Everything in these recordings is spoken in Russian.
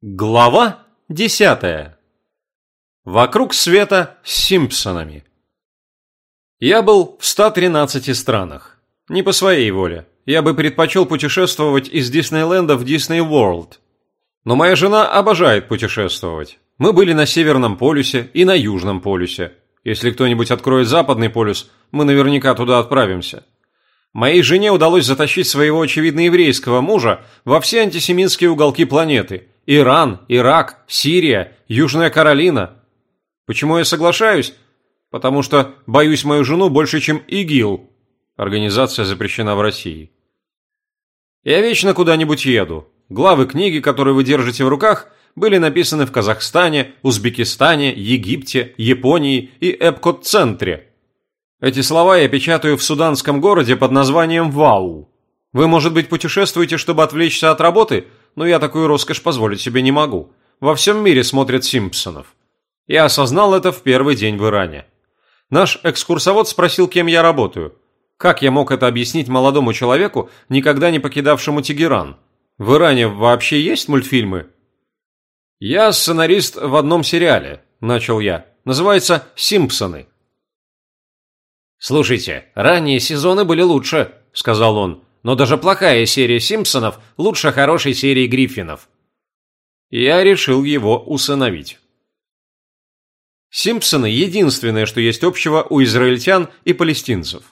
Глава десятая. Вокруг света с Симпсонами. Я был в 113 странах. Не по своей воле. Я бы предпочел путешествовать из Диснейленда в Дисней Ворлд. Но моя жена обожает путешествовать. Мы были на Северном полюсе и на Южном полюсе. Если кто-нибудь откроет Западный полюс, мы наверняка туда отправимся. Моей жене удалось затащить своего очевидно еврейского мужа во все антисемитские уголки планеты – Иран, Ирак, Сирия, Южная Каролина. Почему я соглашаюсь? Потому что боюсь мою жену больше, чем ИГИЛ. Организация запрещена в России. Я вечно куда-нибудь еду. Главы книги, которые вы держите в руках, были написаны в Казахстане, Узбекистане, Египте, Японии и Эпкот-центре. Эти слова я печатаю в суданском городе под названием Вау. Вы, может быть, путешествуете, чтобы отвлечься от работы – но я такую роскошь позволить себе не могу. Во всем мире смотрят Симпсонов. Я осознал это в первый день в Иране. Наш экскурсовод спросил, кем я работаю. Как я мог это объяснить молодому человеку, никогда не покидавшему Тегеран? В Иране вообще есть мультфильмы? Я сценарист в одном сериале, начал я. Называется «Симпсоны». «Слушайте, ранние сезоны были лучше», — сказал он но даже плохая серия Симпсонов лучше хорошей серии Гриффинов. Я решил его усыновить. Симпсоны – единственное, что есть общего у израильтян и палестинцев.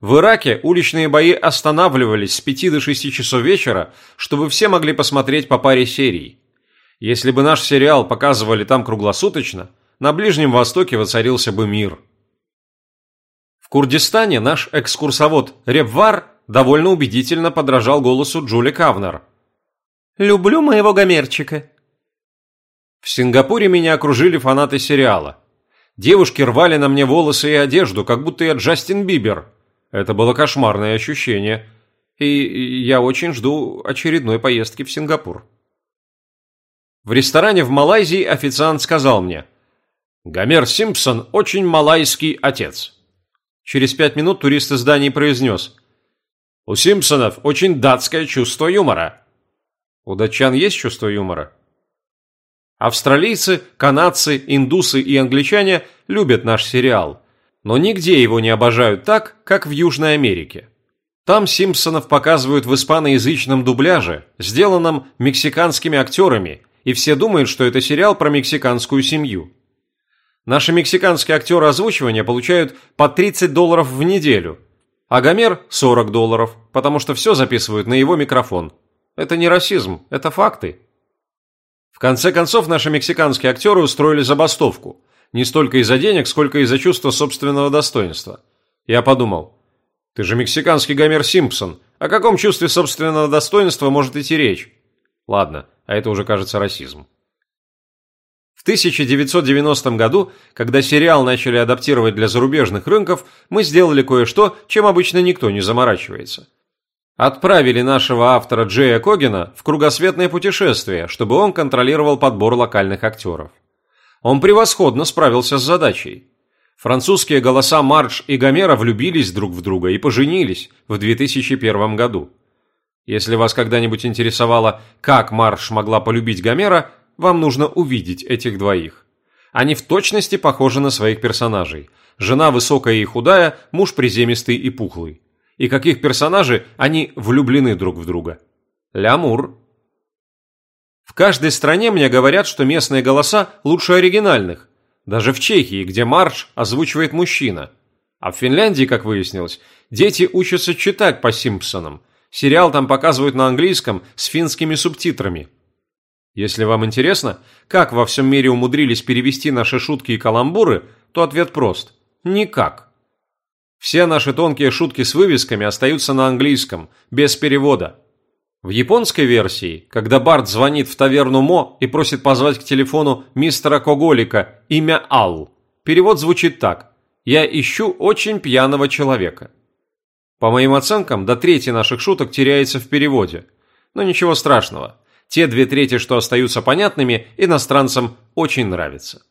В Ираке уличные бои останавливались с 5 до 6 часов вечера, чтобы все могли посмотреть по паре серий. Если бы наш сериал показывали там круглосуточно, на Ближнем Востоке воцарился бы мир. В Курдистане наш экскурсовод Ребвар довольно убедительно подражал голосу Джули Кавнер. «Люблю моего гомерчика». В Сингапуре меня окружили фанаты сериала. Девушки рвали на мне волосы и одежду, как будто я Джастин Бибер. Это было кошмарное ощущение. И я очень жду очередной поездки в Сингапур. В ресторане в Малайзии официант сказал мне, «Гомер Симпсон очень малайский отец». Через пять минут турист из Дании произнес, у Симпсонов очень датское чувство юмора. У датчан есть чувство юмора? Австралийцы, канадцы, индусы и англичане любят наш сериал, но нигде его не обожают так, как в Южной Америке. Там Симпсонов показывают в испаноязычном дубляже, сделанном мексиканскими актерами, и все думают, что это сериал про мексиканскую семью. Наши мексиканские актеры озвучивания получают по 30 долларов в неделю – а Гомер – 40 долларов, потому что все записывают на его микрофон. Это не расизм, это факты. В конце концов, наши мексиканские актеры устроили забастовку. Не столько из-за денег, сколько из-за чувства собственного достоинства. Я подумал, ты же мексиканский Гомер Симпсон. О каком чувстве собственного достоинства может идти речь? Ладно, а это уже кажется расизм. В 1990 году, когда сериал начали адаптировать для зарубежных рынков, мы сделали кое-что, чем обычно никто не заморачивается. Отправили нашего автора Джея Когина в кругосветное путешествие, чтобы он контролировал подбор локальных актеров. Он превосходно справился с задачей. Французские голоса Марш и Гомера влюбились друг в друга и поженились в 2001 году. Если вас когда-нибудь интересовало, как Марш могла полюбить Гомера, вам нужно увидеть этих двоих. Они в точности похожи на своих персонажей. Жена высокая и худая, муж приземистый и пухлый. И каких персонажей они влюблены друг в друга. Лямур. В каждой стране мне говорят, что местные голоса лучше оригинальных. Даже в Чехии, где марш озвучивает мужчина. А в Финляндии, как выяснилось, дети учатся читать по Симпсонам. Сериал там показывают на английском с финскими субтитрами. Если вам интересно, как во всем мире умудрились перевести наши шутки и каламбуры, то ответ прост – никак. Все наши тонкие шутки с вывесками остаются на английском, без перевода. В японской версии, когда Барт звонит в таверну Мо и просит позвать к телефону мистера Коголика имя Ал, перевод звучит так «Я ищу очень пьяного человека». По моим оценкам, до трети наших шуток теряется в переводе. Но ничего страшного – те две трети, что остаются понятными, иностранцам очень нравятся.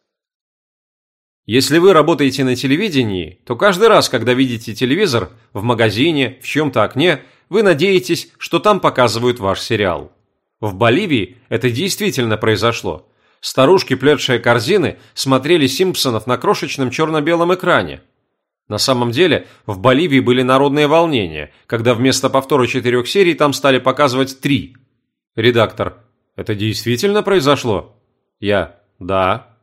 Если вы работаете на телевидении, то каждый раз, когда видите телевизор, в магазине, в чем-то окне, вы надеетесь, что там показывают ваш сериал. В Боливии это действительно произошло. Старушки, плетшие корзины, смотрели Симпсонов на крошечном черно-белом экране. На самом деле, в Боливии были народные волнения, когда вместо повтора четырех серий там стали показывать три. Редактор. Это действительно произошло? Я. Да.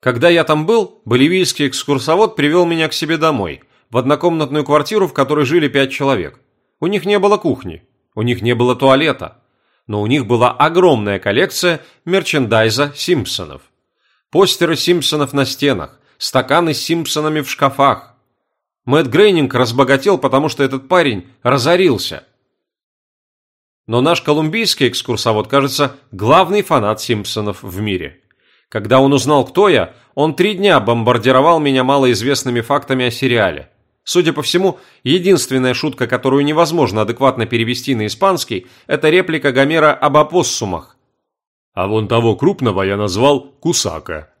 Когда я там был, боливийский экскурсовод привел меня к себе домой, в однокомнатную квартиру, в которой жили пять человек. У них не было кухни, у них не было туалета, но у них была огромная коллекция мерчендайза Симпсонов. Постеры Симпсонов на стенах, стаканы с Симпсонами в шкафах. Мэтт Грейнинг разбогател, потому что этот парень разорился. Но наш колумбийский экскурсовод, кажется, главный фанат Симпсонов в мире. Когда он узнал, кто я, он три дня бомбардировал меня малоизвестными фактами о сериале. Судя по всему, единственная шутка, которую невозможно адекватно перевести на испанский, это реплика Гомера об опоссумах. А вон того крупного я назвал Кусака.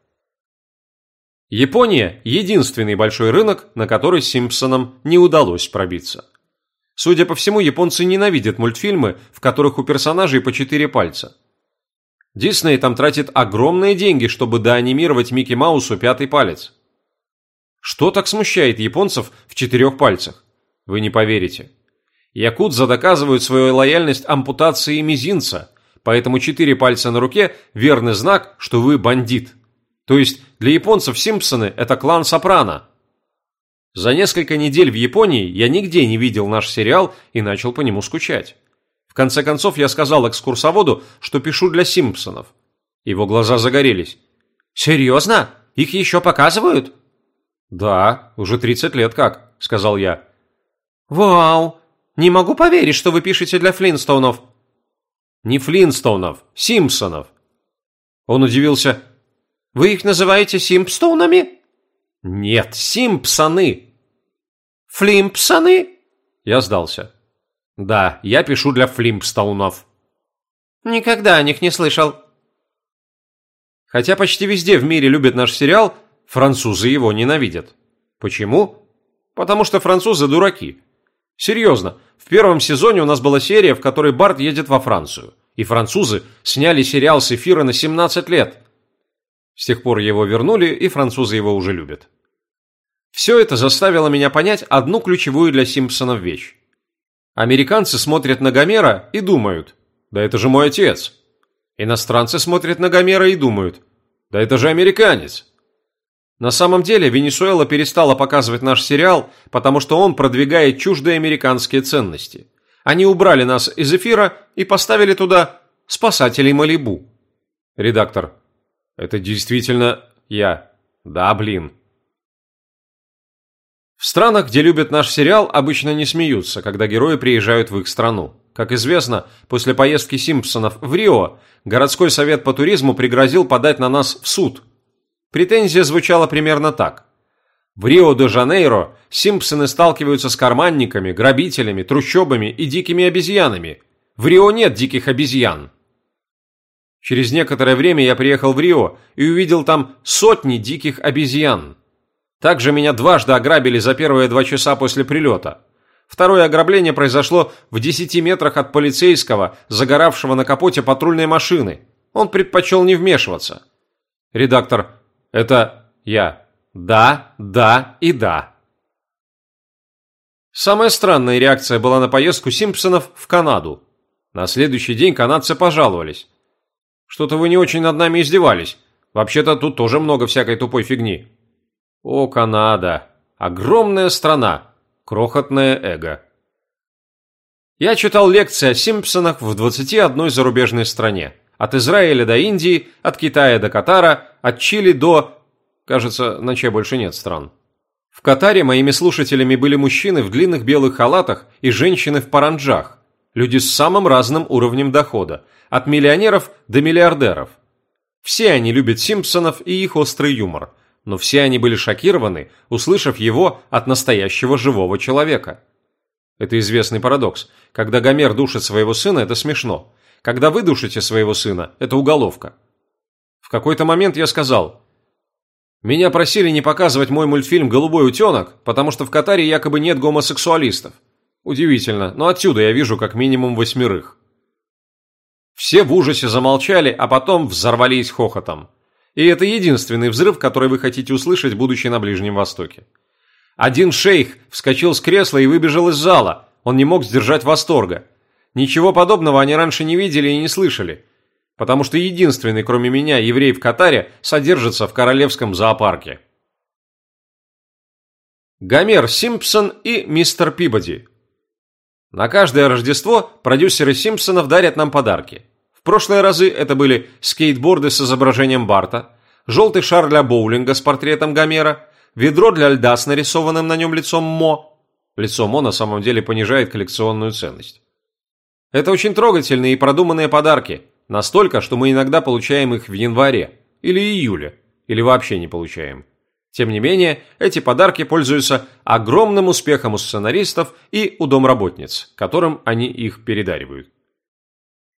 Япония – единственный большой рынок, на который Симпсонам не удалось пробиться. Судя по всему, японцы ненавидят мультфильмы, в которых у персонажей по четыре пальца. Дисней там тратит огромные деньги, чтобы доанимировать Микки Маусу пятый палец. Что так смущает японцев в четырех пальцах? Вы не поверите. Якудза доказывают свою лояльность ампутации мизинца, поэтому четыре пальца на руке – верный знак, что вы бандит. То есть для японцев Симпсоны – это клан Сопрано. За несколько недель в Японии я нигде не видел наш сериал и начал по нему скучать. В конце концов я сказал экскурсоводу, что пишу для Симпсонов. Его глаза загорелись. «Серьезно? Их еще показывают?» «Да, уже 30 лет как», – сказал я. «Вау! Не могу поверить, что вы пишете для Флинстоунов». «Не Флинстоунов, Симпсонов». Он удивился. Вы их называете Симпстоунами? Нет, Симпсоны. Флимпсоны? Я сдался. Да, я пишу для Флимпстоунов. Никогда о них не слышал. Хотя почти везде в мире любят наш сериал, французы его ненавидят. Почему? Потому что французы дураки. Серьезно, в первом сезоне у нас была серия, в которой Барт едет во Францию. И французы сняли сериал с эфира на 17 лет. С тех пор его вернули, и французы его уже любят. Все это заставило меня понять одну ключевую для Симпсонов вещь. Американцы смотрят на Гомера и думают, да это же мой отец. Иностранцы смотрят на Гомера и думают, да это же американец. На самом деле Венесуэла перестала показывать наш сериал, потому что он продвигает чуждые американские ценности. Они убрали нас из эфира и поставили туда спасателей Малибу. Редактор. Это действительно я. Да, блин. В странах, где любят наш сериал, обычно не смеются, когда герои приезжают в их страну. Как известно, после поездки Симпсонов в Рио, городской совет по туризму пригрозил подать на нас в суд. Претензия звучала примерно так. В Рио-де-Жанейро Симпсоны сталкиваются с карманниками, грабителями, трущобами и дикими обезьянами. В Рио нет диких обезьян. Через некоторое время я приехал в Рио и увидел там сотни диких обезьян. Также меня дважды ограбили за первые два часа после прилета. Второе ограбление произошло в 10 метрах от полицейского, загоравшего на капоте патрульной машины. Он предпочел не вмешиваться. Редактор. Это я. Да, да и да. Самая странная реакция была на поездку Симпсонов в Канаду. На следующий день канадцы пожаловались. Что-то вы не очень над нами издевались. Вообще-то тут тоже много всякой тупой фигни. О, Канада. Огромная страна. Крохотное эго. Я читал лекции о Симпсонах в 21 зарубежной стране. От Израиля до Индии, от Китая до Катара, от Чили до... Кажется, на чьей больше нет стран. В Катаре моими слушателями были мужчины в длинных белых халатах и женщины в паранджах. Люди с самым разным уровнем дохода, от миллионеров до миллиардеров. Все они любят Симпсонов и их острый юмор, но все они были шокированы, услышав его от настоящего живого человека. Это известный парадокс. Когда Гомер душит своего сына, это смешно. Когда вы душите своего сына, это уголовка. В какой-то момент я сказал, «Меня просили не показывать мой мультфильм «Голубой утенок», потому что в Катаре якобы нет гомосексуалистов. Удивительно, но отсюда я вижу как минимум восьмерых. Все в ужасе замолчали, а потом взорвались хохотом. И это единственный взрыв, который вы хотите услышать, будучи на Ближнем Востоке. Один шейх вскочил с кресла и выбежал из зала. Он не мог сдержать восторга. Ничего подобного они раньше не видели и не слышали. Потому что единственный, кроме меня, еврей в Катаре содержится в королевском зоопарке. Гомер Симпсон и мистер Пибоди. На каждое Рождество продюсеры Симпсонов дарят нам подарки. Прошлые разы это были скейтборды с изображением Барта, желтый шар для боулинга с портретом Гомера, ведро для льда с нарисованным на нем лицом Мо. Лицо Мо на самом деле понижает коллекционную ценность. Это очень трогательные и продуманные подарки, настолько, что мы иногда получаем их в январе или июле, или вообще не получаем. Тем не менее, эти подарки пользуются огромным успехом у сценаристов и у домработниц, которым они их передаривают.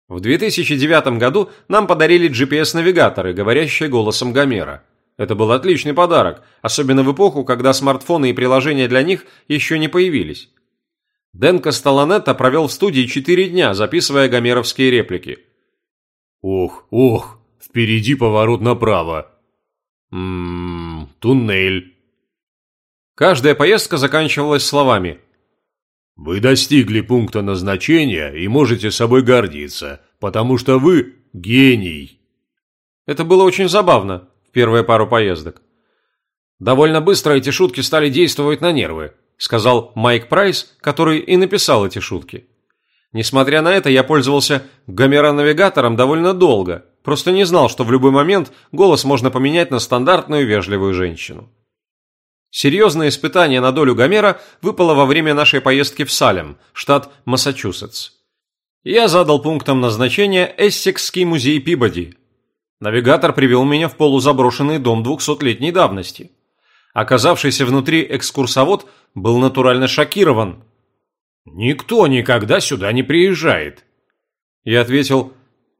В 2009 году нам подарили GPS-навигаторы, говорящие голосом Гомера – это был отличный подарок, особенно в эпоху, когда смартфоны и приложения для них еще не появились. Дэн Кастелланетто провел в студии четыре дня, записывая гомеровские реплики. «Ох, ох, впереди поворот направо. Ммм, туннель». Каждая поездка заканчивалась словами «Вы достигли пункта назначения и можете собой гордиться, потому что вы гений». Это было очень забавно, первые пару поездок. «Довольно быстро эти шутки стали действовать на нервы», сказал Майк Прайс, который и написал эти шутки. Несмотря на это, я пользовался гомеронавигатором довольно долго, просто не знал, что в любой момент голос можно поменять на стандартную вежливую женщину. Серьезное испытание на долю Гомера выпало во время нашей поездки в Салем, штат Массачусетс. Я задал пунктом назначения Эссекский музей Пибоди, Навигатор привел меня в полузаброшенный дом двухсотлетней давности. Оказавшийся внутри экскурсовод был натурально шокирован. «Никто никогда сюда не приезжает». Я ответил,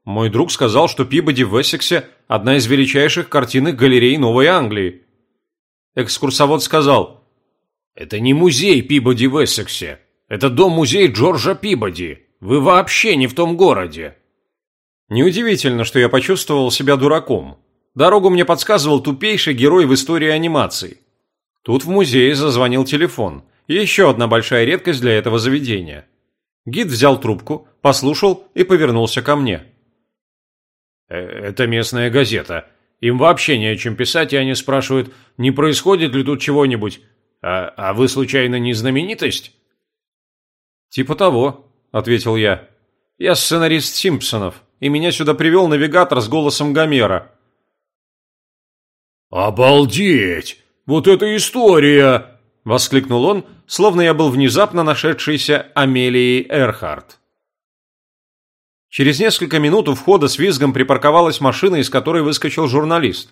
«Мой друг сказал, что Пибоди в Эссексе – одна из величайших картинных галерей Новой Англии». Экскурсовод сказал, «Это не музей Пибоди в Эссексе, это дом-музей Джорджа Пибоди. Вы вообще не в том городе». Неудивительно, что я почувствовал себя дураком. Дорогу мне подсказывал тупейший герой в истории анимации. Тут в музее зазвонил телефон. Еще одна большая редкость для этого заведения. Гид взял трубку, послушал и повернулся ко мне. «Э, «Это местная газета. Им вообще не о чем писать, и они спрашивают, не происходит ли тут чего-нибудь. А, а вы, случайно, не знаменитость?» «Типа того», — ответил я. «Я сценарист Симпсонов и меня сюда привел навигатор с голосом Гомера. «Обалдеть! Вот это история!» – воскликнул он, словно я был внезапно нашедшийся Амелией Эрхард. Через несколько минут у входа с визгом припарковалась машина, из которой выскочил журналист.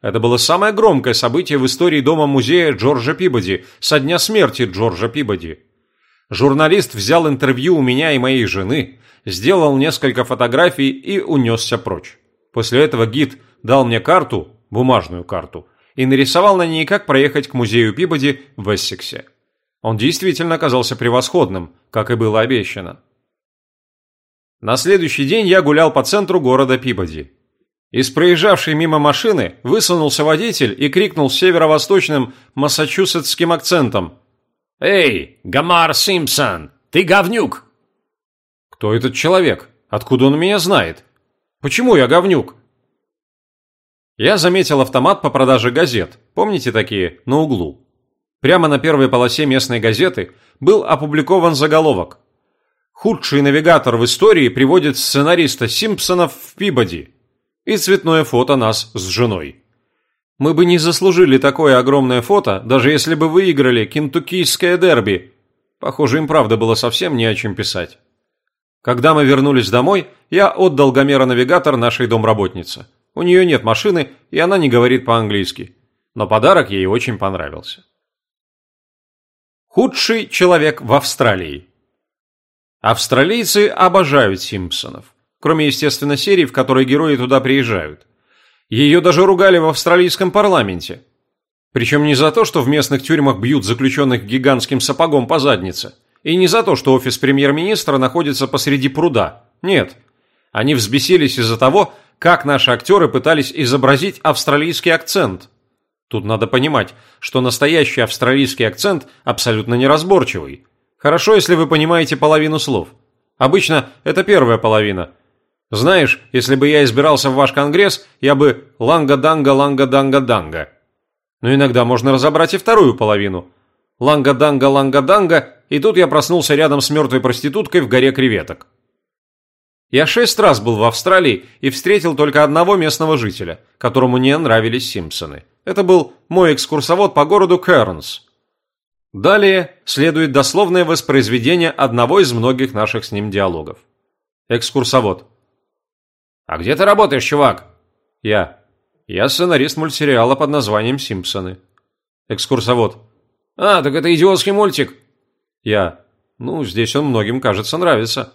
Это было самое громкое событие в истории дома-музея Джорджа Пибоди со дня смерти Джорджа Пибоди. Журналист взял интервью у меня и моей жены, сделал несколько фотографий и унесся прочь. После этого гид дал мне карту, бумажную карту, и нарисовал на ней, как проехать к музею Пибоди в Эссексе. Он действительно оказался превосходным, как и было обещано. На следующий день я гулял по центру города Пибоди. Из проезжавшей мимо машины высунулся водитель и крикнул северо-восточным массачусетским акцентом. «Эй, Гамар Симпсон, ты говнюк!» Кто этот человек? Откуда он меня знает? Почему я говнюк? Я заметил автомат по продаже газет. Помните такие? На углу. Прямо на первой полосе местной газеты был опубликован заголовок. Худший навигатор в истории приводит сценариста Симпсонов в Пибоди. И цветное фото нас с женой. Мы бы не заслужили такое огромное фото, даже если бы выиграли кентуккийское дерби. Похоже, им правда было совсем не о чем писать. Когда мы вернулись домой, я отдал Гомера-навигатор нашей домработнице. У нее нет машины, и она не говорит по-английски. Но подарок ей очень понравился. Худший человек в Австралии. Австралийцы обожают Симпсонов. Кроме, естественно, серии, в которой герои туда приезжают. Ее даже ругали в австралийском парламенте. Причем не за то, что в местных тюрьмах бьют заключенных гигантским сапогом по заднице – и не за то, что офис премьер-министра находится посреди пруда. Нет. Они взбесились из-за того, как наши актеры пытались изобразить австралийский акцент. Тут надо понимать, что настоящий австралийский акцент абсолютно неразборчивый. Хорошо, если вы понимаете половину слов. Обычно это первая половина. Знаешь, если бы я избирался в ваш конгресс, я бы ланга-данга-ланга-данга-данга. Но иногда можно разобрать и вторую половину. Ланга-данга-ланга-данга, и тут я проснулся рядом с мертвой проституткой в горе креветок. Я шесть раз был в Австралии и встретил только одного местного жителя, которому не нравились Симпсоны. Это был мой экскурсовод по городу Кернс. Далее следует дословное воспроизведение одного из многих наших с ним диалогов. Экскурсовод. «А где ты работаешь, чувак?» Я. Я сценарист мультсериала под названием «Симпсоны». Экскурсовод. «А, так это идиотский мультик». Я. Ну, здесь он многим, кажется, нравится.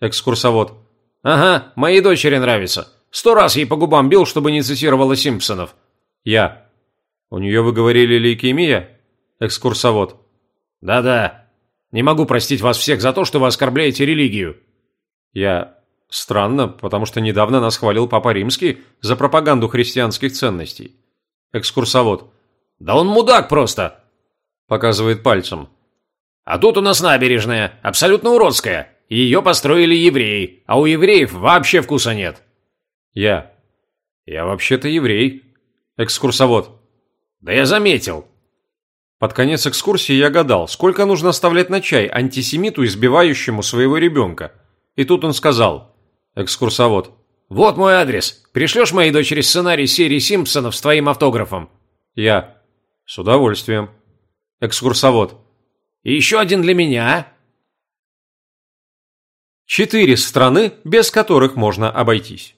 Экскурсовод. «Ага, моей дочери нравится. Сто раз ей по губам бил, чтобы не цитировала Симпсонов». Я. У нее, вы говорили, лейкемия? Экскурсовод. Да-да. Не могу простить вас всех за то, что вы оскорбляете религию. Я. Странно, потому что недавно нас хвалил Папа Римский за пропаганду христианских ценностей. Экскурсовод. Да он мудак просто. Показывает пальцем. А тут у нас набережная, абсолютно уродская. Ее построили евреи, а у евреев вообще вкуса нет. Я. Я вообще-то еврей. Экскурсовод. Да я заметил. Под конец экскурсии я гадал, сколько нужно оставлять на чай антисемиту, избивающему своего ребенка. И тут он сказал. Экскурсовод. Вот мой адрес. Пришлешь моей дочери сценарий серии Симпсонов с твоим автографом? Я. С удовольствием. Экскурсовод. И еще один для меня, а? Четыре страны, без которых можно обойтись.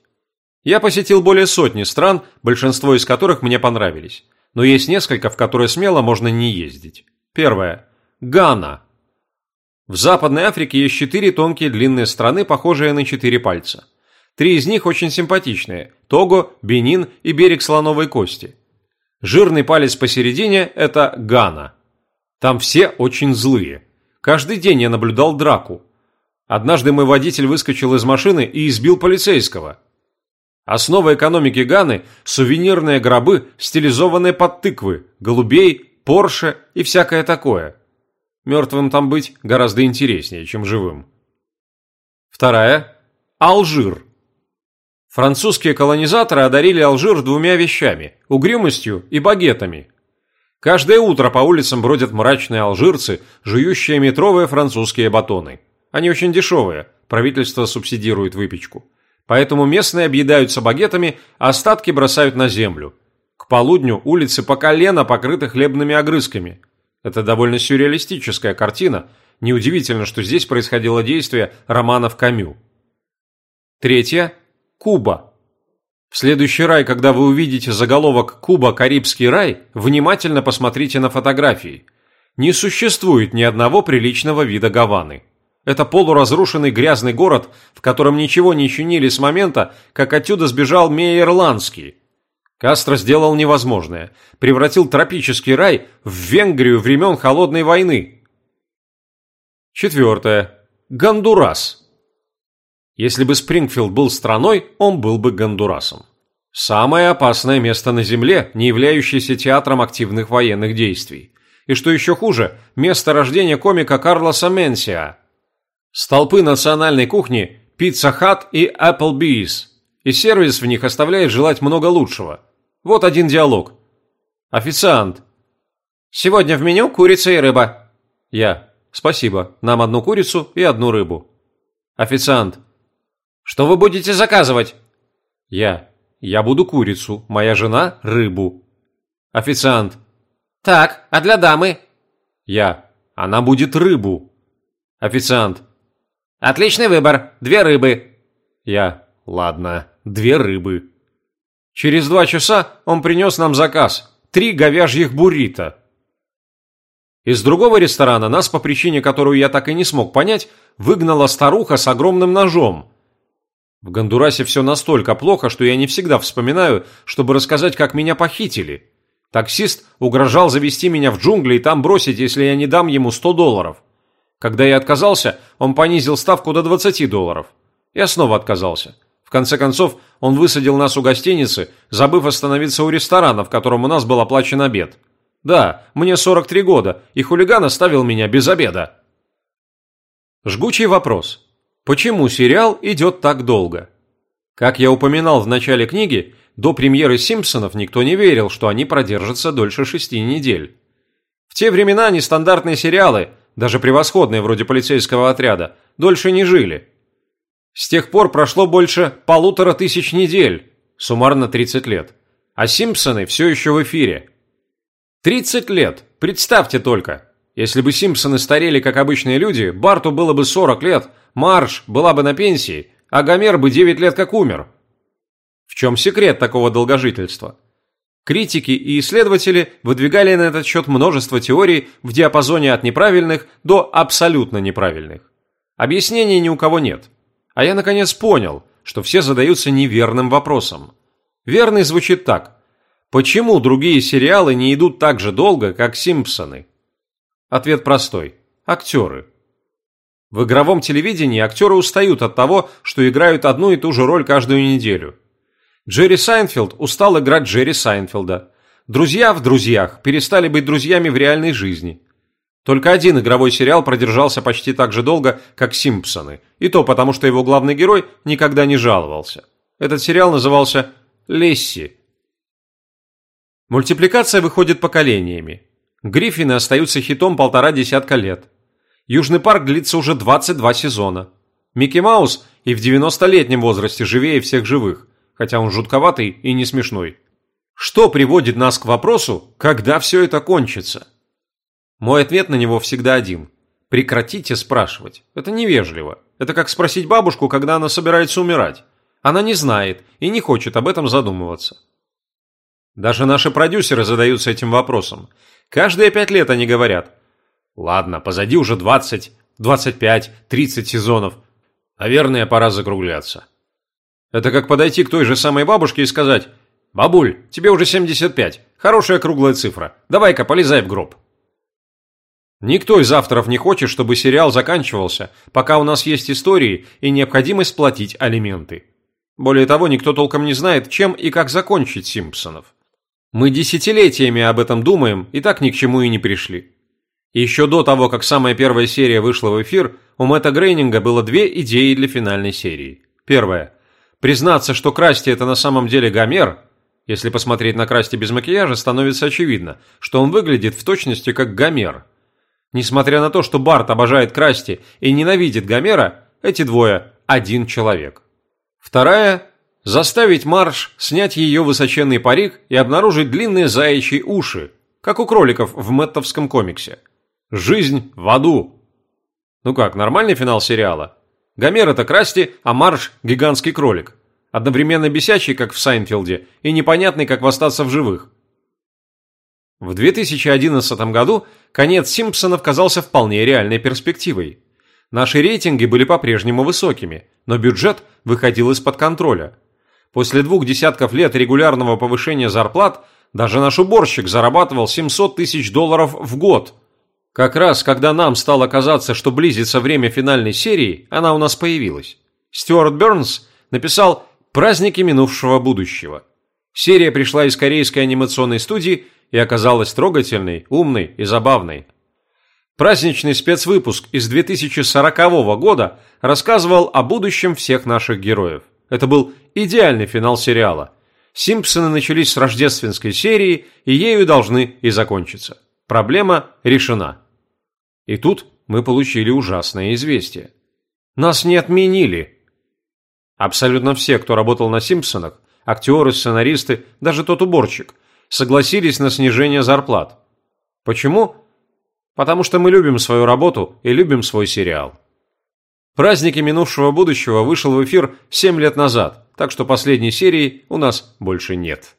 Я посетил более сотни стран, большинство из которых мне понравились. Но есть несколько, в которые смело можно не ездить. Первое. Гана. В Западной Африке есть четыре тонкие длинные страны, похожие на четыре пальца. Три из них очень симпатичные – Того, Бенин и берег Слоновой Кости. Жирный палец посередине – это Гана. Там все очень злые. Каждый день я наблюдал драку – Однажды мой водитель выскочил из машины и избил полицейского. Основа экономики Ганы – сувенирные гробы, стилизованные под тыквы, голубей, Порше и всякое такое. Мертвым там быть гораздо интереснее, чем живым. Вторая – Алжир. Французские колонизаторы одарили Алжир двумя вещами – угрюмостью и багетами. Каждое утро по улицам бродят мрачные алжирцы, жующие метровые французские батоны – они очень дешевые, правительство субсидирует выпечку. Поэтому местные объедаются багетами, а остатки бросают на землю. К полудню улицы по колено покрыты хлебными огрызками. Это довольно сюрреалистическая картина. Неудивительно, что здесь происходило действие романов Камю. Третье – Куба. В следующий рай, когда вы увидите заголовок «Куба. Карибский рай», внимательно посмотрите на фотографии. Не существует ни одного приличного вида Гаваны. Это полуразрушенный грязный город, в котором ничего не чинили с момента, как отсюда сбежал Мейер Ланский. Кастро сделал невозможное. Превратил тропический рай в Венгрию времен Холодной войны. Четвертое. Гондурас. Если бы Спрингфилд был страной, он был бы Гондурасом. Самое опасное место на Земле, не являющееся театром активных военных действий. И что еще хуже, место рождения комика Карлоса Менсиа – Столпы национальной кухни – Pizza Hut и Applebee's. И сервис в них оставляет желать много лучшего. Вот один диалог. Официант. Сегодня в меню курица и рыба. Я. Спасибо. Нам одну курицу и одну рыбу. Официант. Что вы будете заказывать? Я. Я буду курицу, моя жена – рыбу. Официант. Так, а для дамы? Я. Она будет рыбу. Официант. Отличный выбор. Две рыбы. Я. Ладно, две рыбы. Через два часа он принес нам заказ. Три говяжьих буррито. Из другого ресторана нас, по причине, которую я так и не смог понять, выгнала старуха с огромным ножом. В Гондурасе все настолько плохо, что я не всегда вспоминаю, чтобы рассказать, как меня похитили. Таксист угрожал завести меня в джунгли и там бросить, если я не дам ему 100 долларов. Когда я отказался, он понизил ставку до 20 долларов. Я снова отказался. В конце концов, он высадил нас у гостиницы, забыв остановиться у ресторана, в котором у нас был оплачен обед. Да, мне 43 года, и хулиган оставил меня без обеда. Жгучий вопрос. Почему сериал идет так долго? Как я упоминал в начале книги, до премьеры «Симпсонов» никто не верил, что они продержатся дольше шести недель. В те времена нестандартные сериалы, даже превосходные вроде «Полицейского отряда», дольше не жили. С тех пор прошло больше полутора тысяч недель, суммарно 30 лет. А «Симпсоны» все еще в эфире. 30 лет, представьте только. Если бы «Симпсоны» старели как обычные люди, Барту было бы 40 лет, Марш была бы на пенсии, а Гомер бы 9 лет как умер. В чем секрет такого долгожительства? Критики и исследователи выдвигали на этот счет множество теорий в диапазоне от неправильных до абсолютно неправильных. Объяснений ни у кого нет. А я наконец понял, что все задаются неверным вопросом. Верный звучит так. Почему другие сериалы не идут так же долго, как «Симпсоны»? Ответ простой. Актеры. В игровом телевидении актеры устают от того, что играют одну и ту же роль каждую неделю – Джерри Сайнфелд устал играть Джерри Сайнфелда. Друзья в «Друзьях» перестали быть друзьями в реальной жизни. Только один игровой сериал продержался почти так же долго, как «Симпсоны», и то потому, что его главный герой никогда не жаловался. Этот сериал назывался «Лесси». Мультипликация выходит поколениями. Гриффины остаются хитом полтора десятка лет. Южный парк длится уже 22 сезона. Микки Маус и в 90-летнем возрасте живее всех живых – хотя он жутковатый и не смешной. Что приводит нас к вопросу, когда все это кончится? Мой ответ на него всегда один. Прекратите спрашивать. Это невежливо. Это как спросить бабушку, когда она собирается умирать. Она не знает и не хочет об этом задумываться. Даже наши продюсеры задаются этим вопросом. Каждые пять лет они говорят. Ладно, позади уже 20, 25, 30 сезонов. Наверное, пора закругляться. Это как подойти к той же самой бабушке и сказать «Бабуль, тебе уже 75, хорошая круглая цифра, давай-ка полезай в гроб». Никто из авторов не хочет, чтобы сериал заканчивался, пока у нас есть истории и необходимость платить алименты. Более того, никто толком не знает, чем и как закончить «Симпсонов». Мы десятилетиями об этом думаем и так ни к чему и не пришли. Еще до того, как самая первая серия вышла в эфир, у Мэтта Грейнинга было две идеи для финальной серии. Первая – Признаться, что Красти это на самом деле Гомер, если посмотреть на Красти без макияжа, становится очевидно, что он выглядит в точности как Гомер. Несмотря на то, что Барт обожает Красти и ненавидит Гомера, эти двое – один человек. Вторая – заставить Мардж снять ее высоченный парик и обнаружить длинные заячьи уши, как у кроликов в мэттовском комиксе. Жизнь в аду. Ну как, нормальный финал сериала? Гомер – это Красти, а Мардж – гигантский кролик. Одновременно бесячий, как в Сайнфелде, и непонятный, как в «Остаться в живых». В 2011 году конец «Симпсонов» казался вполне реальной перспективой. Наши рейтинги были по-прежнему высокими, но бюджет выходил из-под контроля. После двух десятков лет регулярного повышения зарплат даже наш уборщик зарабатывал 700 тысяч долларов в год – как раз, когда нам стало казаться, что близится время финальной серии, она у нас появилась. Стюарт Бернс написал «Праздники минувшего будущего». Серия пришла из корейской анимационной студии и оказалась трогательной, умной и забавной. Праздничный спецвыпуск из 2040 года рассказывал о будущем всех наших героев. Это был идеальный финал сериала. Симпсоны начались с рождественской серии, и ею должны и закончиться. Проблема решена. И тут мы получили ужасное известие. Нас не отменили. Абсолютно все, кто работал на «Симпсонах», актеры, сценаристы, даже тот уборщик, согласились на снижение зарплат. Почему? Потому что мы любим свою работу и любим свой сериал. «Праздники минувшего будущего» вышел в эфир 7 лет назад, так что последней серии у нас больше нет.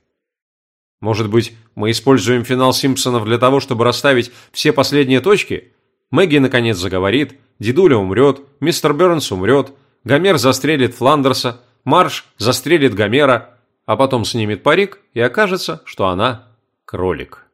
Может быть, мы используем финал «Симпсонов» для того, чтобы расставить все последние точки – Мэгги наконец заговорит, дедуля умрет, мистер Бернс умрет, Гомер застрелит Фландерса, Марш застрелит Гомера, а потом снимет парик и окажется, что она кролик.